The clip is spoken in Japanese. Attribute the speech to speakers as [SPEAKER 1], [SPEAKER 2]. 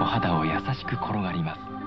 [SPEAKER 1] お肌を優しく転がります。